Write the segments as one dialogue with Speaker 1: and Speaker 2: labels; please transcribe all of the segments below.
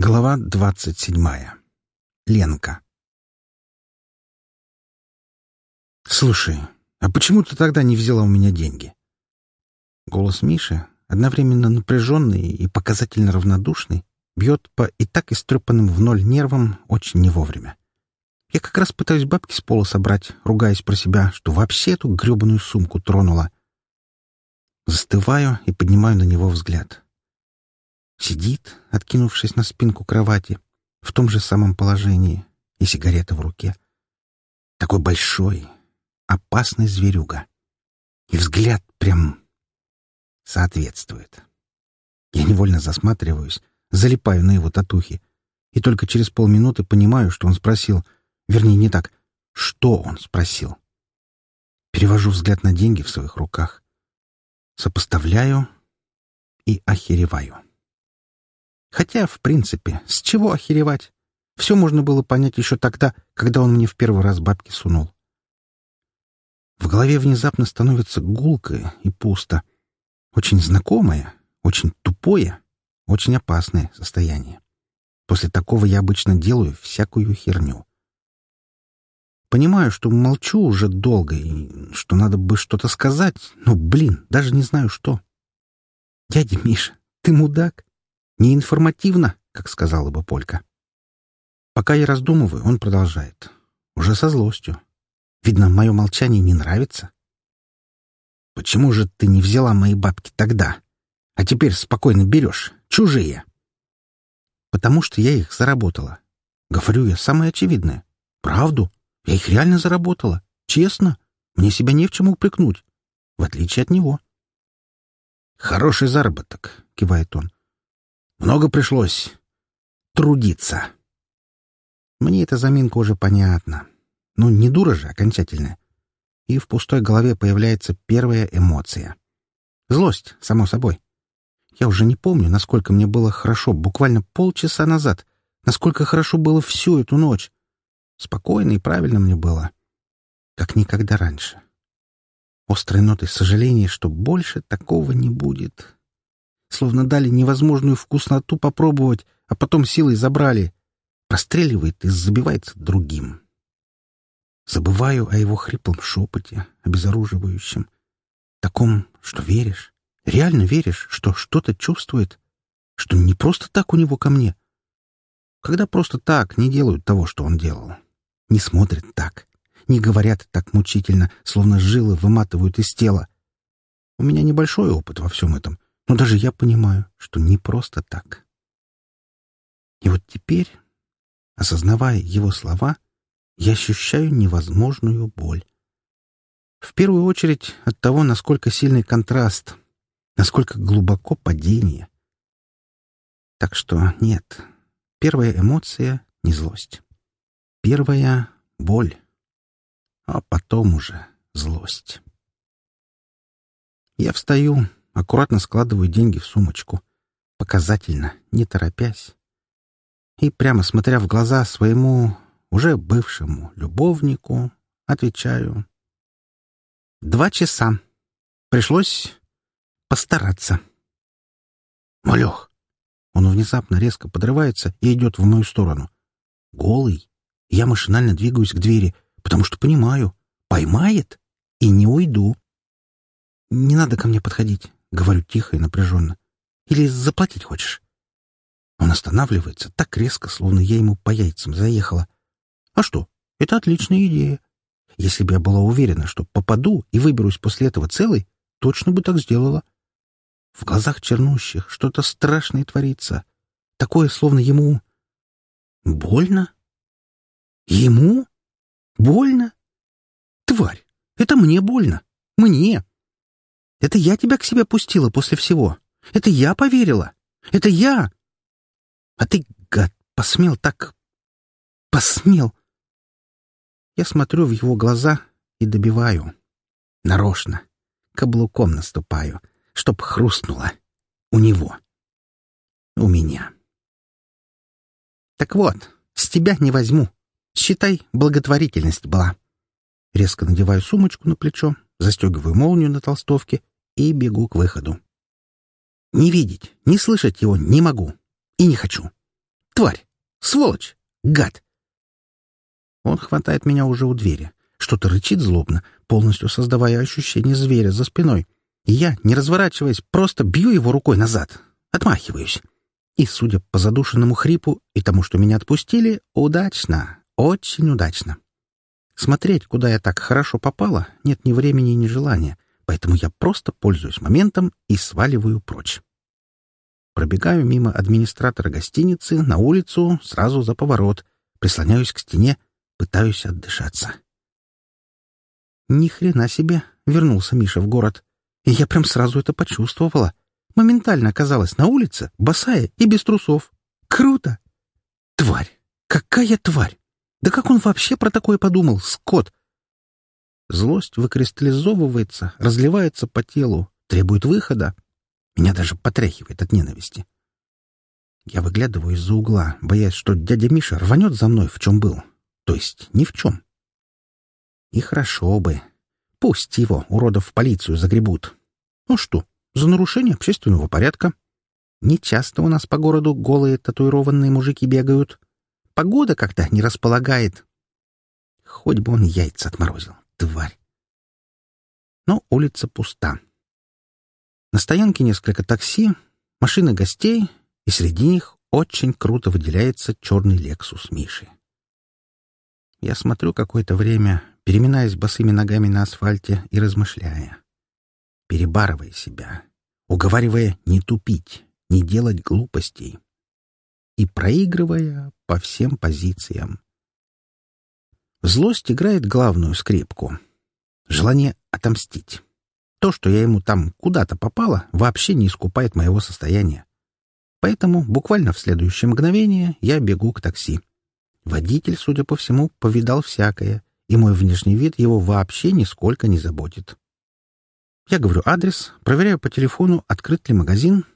Speaker 1: Глава двадцать седьмая. Ленка. «Слушай, а почему ты тогда не взяла у меня деньги?» Голос Миши, одновременно напряженный и показательно равнодушный, бьет по и так истрепанным в ноль нервам очень не вовремя. Я как раз пытаюсь бабки с пола собрать, ругаясь про себя, что вообще эту гребаную сумку тронула. Застываю и поднимаю на него взгляд. Сидит, откинувшись на спинку кровати, в том же самом положении, и сигарета в руке. Такой большой, опасный зверюга. И взгляд прям соответствует. Я невольно засматриваюсь, залипаю на его татухи, и только через полминуты понимаю, что он спросил, вернее, не так, что он спросил. Перевожу взгляд на деньги в своих руках, сопоставляю и охереваю. Хотя, в принципе, с чего охеревать? Все можно было понять еще тогда, когда он мне в первый раз бабки сунул. В голове внезапно становится гулкое и пусто. Очень знакомое, очень тупое, очень опасное состояние. После такого я обычно делаю всякую херню. Понимаю, что молчу уже долго и что надо бы что-то сказать, но, блин, даже не знаю что. Дядя Миша, ты мудак. Неинформативно, как сказала бы Полька. Пока я раздумываю, он продолжает. Уже со злостью. Видно, мое молчание не нравится. Почему же ты не взяла мои бабки тогда? А теперь спокойно берешь. Чужие. Потому что я их заработала. Говорю я самое очевидное. Правду. Я их реально заработала. Честно. Мне себя не в чем упрекнуть. В отличие от него. «Хороший заработок», — кивает он. Много пришлось трудиться. Мне эта заминка уже понятна. Ну, не дура же окончательная. И в пустой голове появляется первая эмоция. Злость, само собой. Я уже не помню, насколько мне было хорошо буквально полчаса назад, насколько хорошо было всю эту ночь. Спокойно и правильно мне было. Как никогда раньше. Острой нотой сожаления, что больше такого не будет словно дали невозможную вкусноту попробовать, а потом силой забрали. Простреливает и забивается другим. Забываю о его хриплом шепоте, обезоруживающем. Таком, что веришь, реально веришь, что что-то чувствует, что не просто так у него ко мне. Когда просто так не делают того, что он делал. Не смотрят так, не говорят так мучительно, словно жилы выматывают из тела. У меня небольшой опыт во всем этом, но даже я понимаю, что не просто так. И вот теперь, осознавая его слова, я ощущаю невозможную боль. В первую очередь от того, насколько сильный контраст, насколько глубоко падение. Так что нет, первая эмоция — не злость. Первая — боль, а потом уже злость. Я встаю, аккуратно складываю деньги в сумочку. Показательно, не торопясь. И прямо смотря в глаза своему уже бывшему любовнику, отвечаю. Два часа. Пришлось постараться. Малех. Он внезапно резко подрывается и идет в мою сторону. Голый. Я машинально двигаюсь к двери, потому что понимаю, поймает и не уйду. Не надо ко мне подходить. — говорю тихо и напряженно. «Или заплатить хочешь?» Он останавливается так резко, словно я ему по яйцам заехала. «А что? Это отличная идея. Если бы я была уверена, что попаду и выберусь после этого целой, точно бы так сделала. В глазах чернущих что-то страшное творится. Такое, словно ему... Больно? Ему? Больно? Тварь! Это мне больно. Мне! Это я тебя к себе пустила после всего. Это я поверила. Это я. А ты, гад, посмел так... Посмел. Я смотрю в его глаза и добиваю. Нарочно. Каблуком наступаю, чтоб хрустнуло. У него. У меня. Так вот, с тебя не возьму. Считай, благотворительность была. Резко надеваю сумочку на плечо, застегиваю молнию на толстовке и бегу к выходу. Не видеть, не слышать его не могу и не хочу. Тварь! Сволочь! Гад!» Он хватает меня уже у двери. Что-то рычит злобно, полностью создавая ощущение зверя за спиной. И я, не разворачиваясь, просто бью его рукой назад. Отмахиваюсь. И, судя по задушенному хрипу и тому, что меня отпустили, удачно, очень удачно. Смотреть, куда я так хорошо попала, нет ни времени, ни желания, поэтому я просто пользуюсь моментом и сваливаю прочь. Пробегаю мимо администратора гостиницы на улицу, сразу за поворот, прислоняюсь к стене, пытаюсь отдышаться. Ни хрена себе, вернулся Миша в город. И я прям сразу это почувствовала. Моментально оказалась на улице, босая и без трусов. Круто! Тварь! Какая тварь! Да как он вообще про такое подумал, Скотт? Злость выкристаллизовывается, разливается по телу, требует выхода. Меня даже потряхивает от ненависти. Я выглядываю из-за угла, боясь, что дядя Миша рванет за мной, в чем был. То есть ни в чем. И хорошо бы. Пусть его, уродов, в полицию загребут. Ну что, за нарушение общественного порядка. Не часто у нас по городу голые татуированные мужики бегают. Погода как-то не располагает. Хоть бы он яйца отморозил, тварь. Но улица пуста. На стоянке несколько такси, машины гостей, и среди них очень круто выделяется черный «Лексус» Миши. Я смотрю какое-то время, переминаясь босыми ногами на асфальте и размышляя, перебарывая себя, уговаривая не тупить, не делать глупостей и проигрывая по всем позициям. Злость играет главную скрипку. Желание отомстить. То, что я ему там куда-то попало, вообще не искупает моего состояния. Поэтому буквально в следующее мгновение я бегу к такси. Водитель, судя по всему, повидал всякое, и мой внешний вид его вообще нисколько не заботит. Я говорю адрес, проверяю по телефону, открыт ли магазин,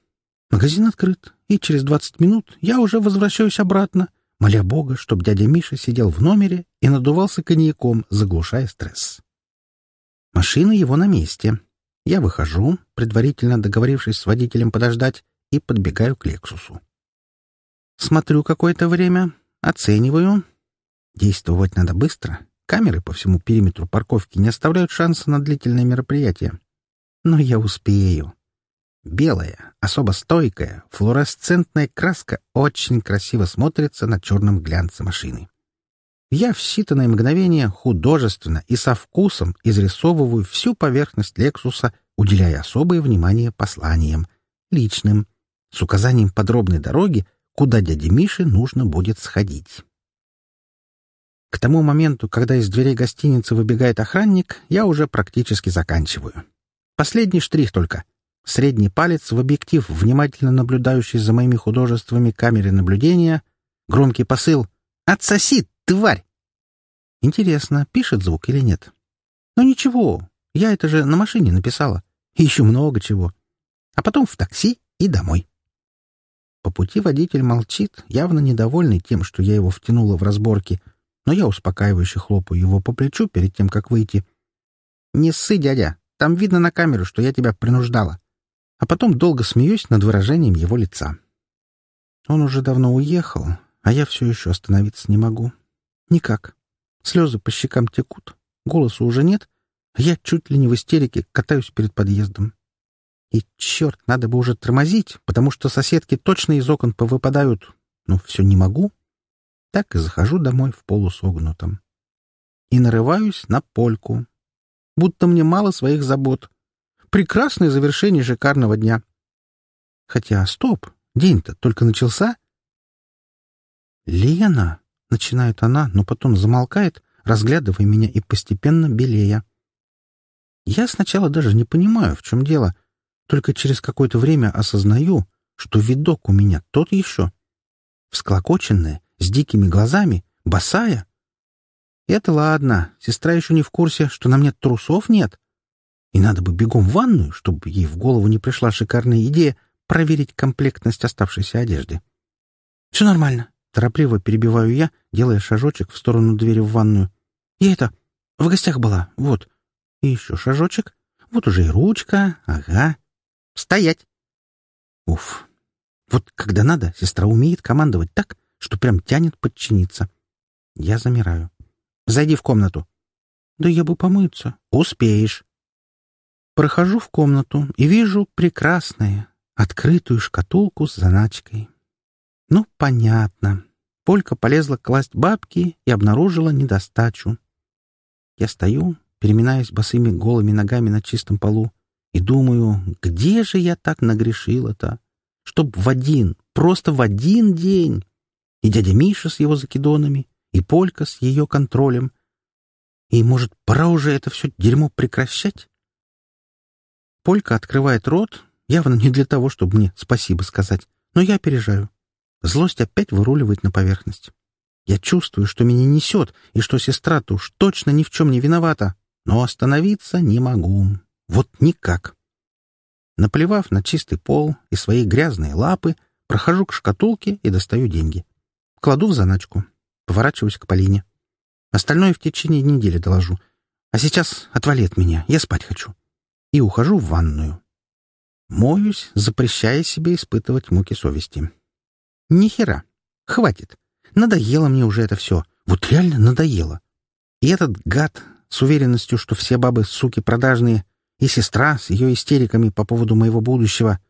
Speaker 1: Магазин открыт, и через двадцать минут я уже возвращаюсь обратно, моля Бога, чтобы дядя Миша сидел в номере и надувался коньяком, заглушая стресс. Машина его на месте. Я выхожу, предварительно договорившись с водителем подождать, и подбегаю к «Лексусу». Смотрю какое-то время, оцениваю. Действовать надо быстро. Камеры по всему периметру парковки не оставляют шанса на длительное мероприятие. Но я успею. Белая, особо стойкая, флуоресцентная краска очень красиво смотрится на черном глянце машины. Я в считанные мгновения художественно и со вкусом изрисовываю всю поверхность «Лексуса», уделяя особое внимание посланиям, личным, с указанием подробной дороги, куда дяде Мише нужно будет сходить. К тому моменту, когда из дверей гостиницы выбегает охранник, я уже практически заканчиваю. Последний штрих только — средний палец в объектив, внимательно наблюдающий за моими художествами камеры наблюдения, громкий посыл «Отсоси, тварь!» Интересно, пишет звук или нет? Ну ничего, я это же на машине написала. И еще много чего. А потом в такси и домой. По пути водитель молчит, явно недовольный тем, что я его втянула в разборки, но я успокаивающе хлопаю его по плечу перед тем, как выйти. «Не ссы, дядя, там видно на камеру, что я тебя принуждала а потом долго смеюсь над выражением его лица. Он уже давно уехал, а я все еще остановиться не могу. Никак. Слезы по щекам текут, голоса уже нет, а я чуть ли не в истерике катаюсь перед подъездом. И, черт, надо бы уже тормозить, потому что соседки точно из окон повыпадают. Но все не могу. Так и захожу домой в полусогнутом. И нарываюсь на польку. Будто мне мало своих забот. Прекрасное завершение шикарного дня. Хотя, стоп, день-то только начался. «Лена!» — начинает она, но потом замолкает, разглядывая меня и постепенно белея. Я сначала даже не понимаю, в чем дело, только через какое-то время осознаю, что видок у меня тот еще. Всклокоченная, с дикими глазами, босая. Это ладно, сестра еще не в курсе, что на мне трусов нет. И надо бы бегом в ванную, чтобы ей в голову не пришла шикарная идея проверить комплектность оставшейся одежды. «Все нормально», — торопливо перебиваю я, делая шажочек в сторону двери в ванную. «Я это, в гостях была, вот. И еще шажочек. Вот уже и ручка, ага. Стоять!» Уф. Вот когда надо, сестра умеет командовать так, что прям тянет подчиниться. Я замираю. «Зайди в комнату». «Да я бы помыться». «Успеешь». Прохожу в комнату и вижу прекрасное, открытую шкатулку с заначкой. Ну, понятно. Полька полезла класть бабки и обнаружила недостачу. Я стою, переминаясь босыми голыми ногами на чистом полу, и думаю, где же я так нагрешила-то? Чтоб в один, просто в один день. И дядя Миша с его закидонами, и Полька с ее контролем. И, может, пора уже это все дерьмо прекращать? Полька открывает рот, явно не для того, чтобы мне спасибо сказать, но я опережаю. Злость опять выруливает на поверхность. Я чувствую, что меня несет, и что сестра-то уж точно ни в чем не виновата, но остановиться не могу. Вот никак. Наплевав на чистый пол и свои грязные лапы, прохожу к шкатулке и достаю деньги. Кладу в заначку. Поворачиваюсь к Полине. Остальное в течение недели доложу. А сейчас отвали от меня, я спать хочу. И ухожу в ванную. Моюсь, запрещая себе испытывать муки совести. Ни хера. Хватит. Надоело мне уже это все. Вот реально надоело. И этот гад с уверенностью, что все бабы, суки, продажные, и сестра с ее истериками по поводу моего будущего.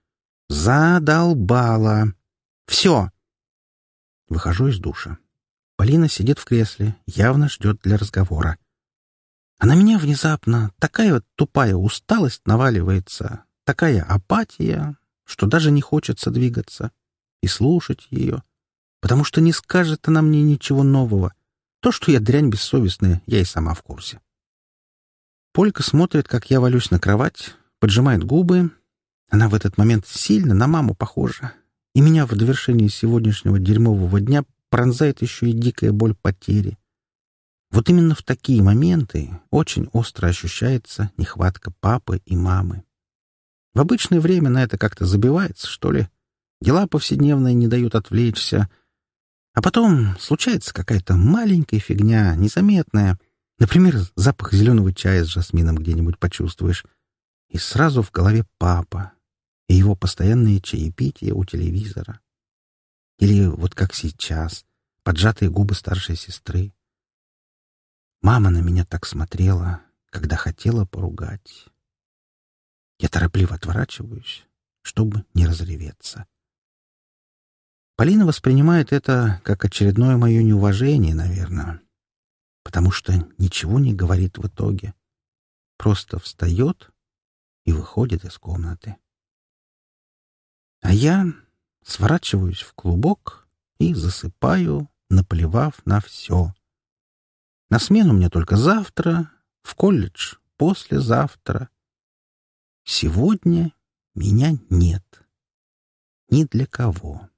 Speaker 1: Задолбала. Все. Выхожу из душа. Полина сидит в кресле, явно ждет для разговора. А на меня внезапно такая вот тупая усталость наваливается, такая апатия, что даже не хочется двигаться и слушать ее, потому что не скажет она мне ничего нового. То, что я дрянь бессовестная, я и сама в курсе. Полька смотрит, как я валюсь на кровать, поджимает губы. Она в этот момент сильно на маму похожа. И меня в довершении сегодняшнего дерьмового дня пронзает еще и дикая боль потери. Вот именно в такие моменты очень остро ощущается нехватка папы и мамы. В обычное время на это как-то забивается, что ли. Дела повседневные не дают отвлечься. А потом случается какая-то маленькая фигня, незаметная — Например, запах зеленого чая с жасмином где-нибудь почувствуешь. И сразу в голове папа и его постоянные чаепития у телевизора. Или вот как сейчас, поджатые губы старшей сестры. Мама на меня так смотрела, когда хотела поругать. Я торопливо отворачиваюсь, чтобы не разреветься. Полина воспринимает это как очередное мое неуважение, наверное потому что ничего не говорит в итоге. Просто встает и выходит из комнаты. А я сворачиваюсь в клубок и засыпаю, наплевав на все. На смену мне только завтра, в колледж послезавтра. Сегодня меня нет. Ни для кого.